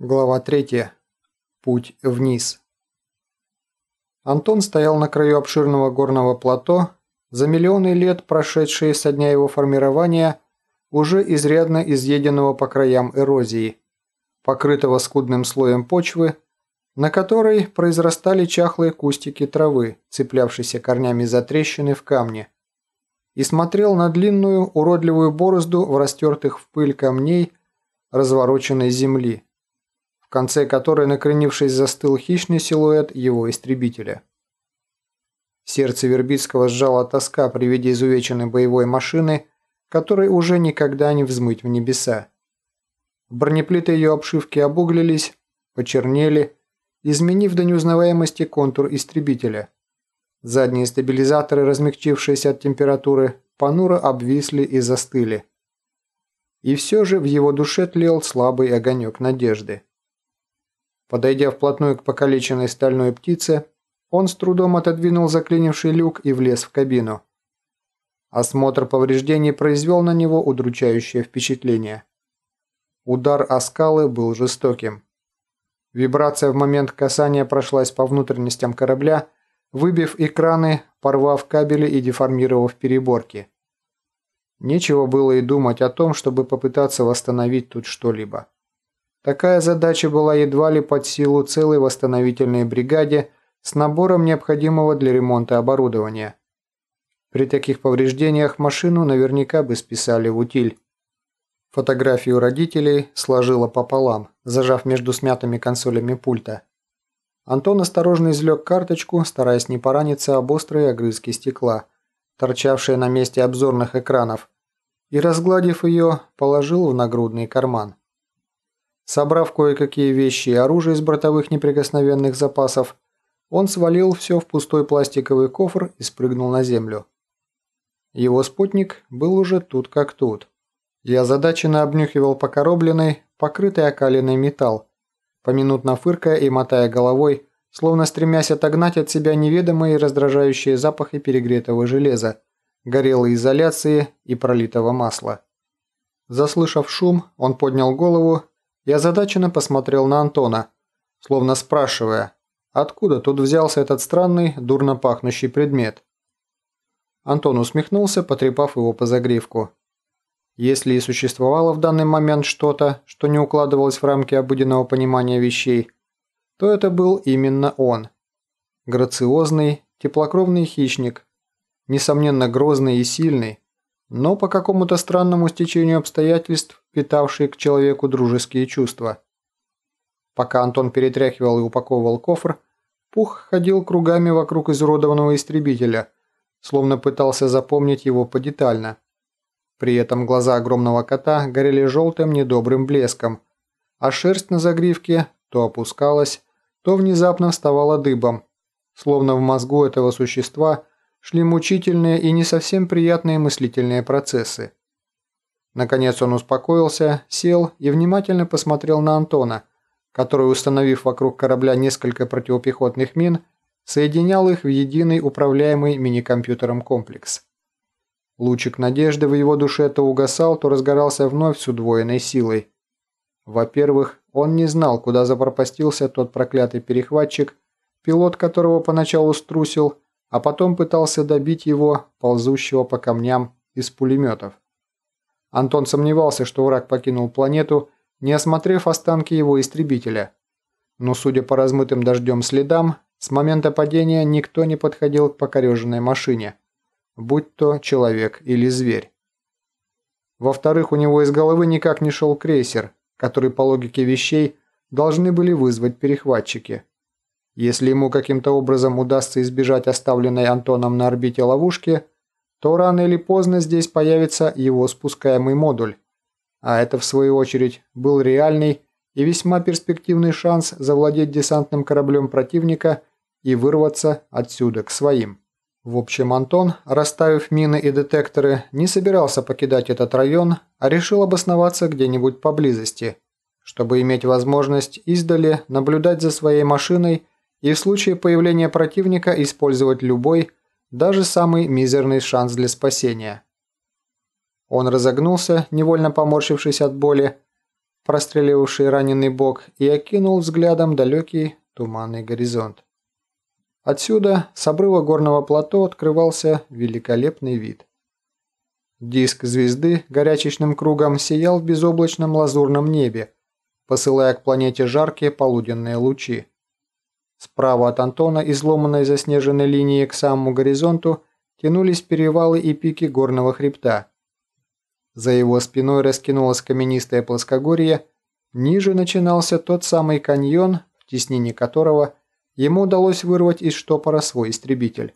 Глава 3. Путь вниз. Антон стоял на краю обширного горного плато, за миллионы лет, прошедшие со дня его формирования, уже изрядно изъеденного по краям эрозии, покрытого скудным слоем почвы, на которой произрастали чахлые кустики травы, цеплявшиеся корнями за трещины в камне, и смотрел на длинную уродливую борозду в растертых в пыль камней развороченной земли в конце которой, накренившись, застыл хищный силуэт его истребителя. Сердце Вербицкого сжала тоска при виде изувеченной боевой машины, которой уже никогда не взмыть в небеса. Бронеплиты ее обшивки обуглились, почернели, изменив до неузнаваемости контур истребителя. Задние стабилизаторы, размягчившиеся от температуры, понуро обвисли и застыли. И все же в его душе тлел слабый огонек надежды. Подойдя вплотную к покалеченной стальной птице, он с трудом отодвинул заклинивший люк и влез в кабину. Осмотр повреждений произвел на него удручающее впечатление. Удар о скалы был жестоким. Вибрация в момент касания прошлась по внутренностям корабля, выбив экраны, порвав кабели и деформировав переборки. Нечего было и думать о том, чтобы попытаться восстановить тут что-либо. Такая задача была едва ли под силу целой восстановительной бригаде с набором необходимого для ремонта оборудования. При таких повреждениях машину наверняка бы списали в утиль. Фотографию родителей сложила пополам, зажав между смятыми консолями пульта. Антон осторожно извлек карточку, стараясь не пораниться об острые огрызки стекла, торчавшие на месте обзорных экранов, и, разгладив ее, положил в нагрудный карман. Собрав кое-какие вещи и оружие из бортовых неприкосновенных запасов, он свалил все в пустой пластиковый кофр и спрыгнул на землю. Его спутник был уже тут как тут. Я озадаченно обнюхивал покоробленный, покрытый окалиной металл, поминутно фыркая и мотая головой, словно стремясь отогнать от себя неведомые раздражающие запахи перегретого железа, горелой изоляции и пролитого масла. Заслышав шум, он поднял голову я озадаченно посмотрел на Антона, словно спрашивая, откуда тут взялся этот странный, дурно пахнущий предмет. Антон усмехнулся, потрепав его по загривку. Если и существовало в данный момент что-то, что не укладывалось в рамки обыденного понимания вещей, то это был именно он. Грациозный, теплокровный хищник, несомненно грозный и сильный, но по какому-то странному стечению обстоятельств питавший к человеку дружеские чувства. Пока Антон перетряхивал и упаковывал кофр, Пух ходил кругами вокруг изуродованного истребителя, словно пытался запомнить его подетально. При этом глаза огромного кота горели желтым недобрым блеском, а шерсть на загривке то опускалась, то внезапно вставала дыбом, словно в мозгу этого существа шли мучительные и не совсем приятные мыслительные процессы. Наконец он успокоился, сел и внимательно посмотрел на Антона, который, установив вокруг корабля несколько противопехотных мин, соединял их в единый управляемый мини-компьютером комплекс. Лучик надежды в его душе то угасал, то разгорался вновь с удвоенной силой. Во-первых, он не знал, куда запропастился тот проклятый перехватчик, пилот которого поначалу струсил, а потом пытался добить его, ползущего по камням, из пулеметов. Антон сомневался, что враг покинул планету, не осмотрев останки его истребителя. Но, судя по размытым дождем следам, с момента падения никто не подходил к покореженной машине, будь то человек или зверь. Во-вторых, у него из головы никак не шел крейсер, который по логике вещей должны были вызвать перехватчики. Если ему каким-то образом удастся избежать оставленной Антоном на орбите ловушки, то рано или поздно здесь появится его спускаемый модуль. А это, в свою очередь, был реальный и весьма перспективный шанс завладеть десантным кораблем противника и вырваться отсюда к своим. В общем, Антон, расставив мины и детекторы, не собирался покидать этот район, а решил обосноваться где-нибудь поблизости, чтобы иметь возможность издали наблюдать за своей машиной и в случае появления противника использовать любой, даже самый мизерный шанс для спасения. Он разогнулся, невольно поморщившись от боли, простреливавший раненый бок, и окинул взглядом далекий туманный горизонт. Отсюда, с обрыва горного плато, открывался великолепный вид. Диск звезды горячечным кругом сиял в безоблачном лазурном небе, посылая к планете жаркие полуденные лучи. Справа от Антона, изломанной заснеженной линией к самому горизонту, тянулись перевалы и пики горного хребта. За его спиной раскинулось каменистое плоскогорье, ниже начинался тот самый каньон, в теснине которого ему удалось вырвать из штопора свой истребитель.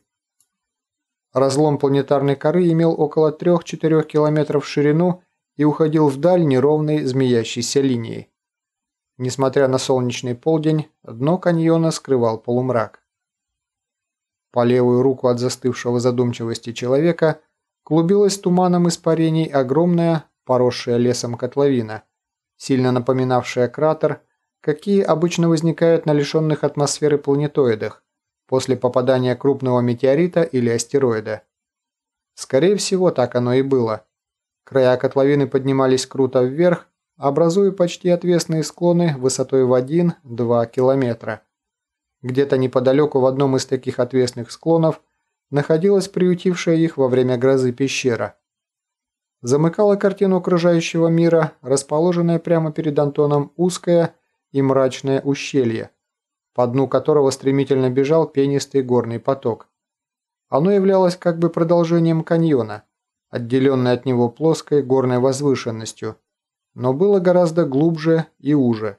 Разлом планетарной коры имел около 3-4 километров в ширину и уходил вдаль неровной змеящейся линией. Несмотря на солнечный полдень, дно каньона скрывал полумрак. По левую руку от застывшего задумчивости человека клубилась туманом испарений огромная, поросшая лесом котловина, сильно напоминавшая кратер, какие обычно возникают на лишенных атмосферы планетоидах после попадания крупного метеорита или астероида. Скорее всего, так оно и было. Края котловины поднимались круто вверх, образуя почти отвесные склоны высотой в 1-2 километра. Где-то неподалеку в одном из таких отвесных склонов находилась приютившая их во время грозы пещера. Замыкала картину окружающего мира, расположенная прямо перед Антоном узкое и мрачное ущелье, по дну которого стремительно бежал пенистый горный поток. Оно являлось как бы продолжением каньона, отделенной от него плоской горной возвышенностью, но было гораздо глубже и уже.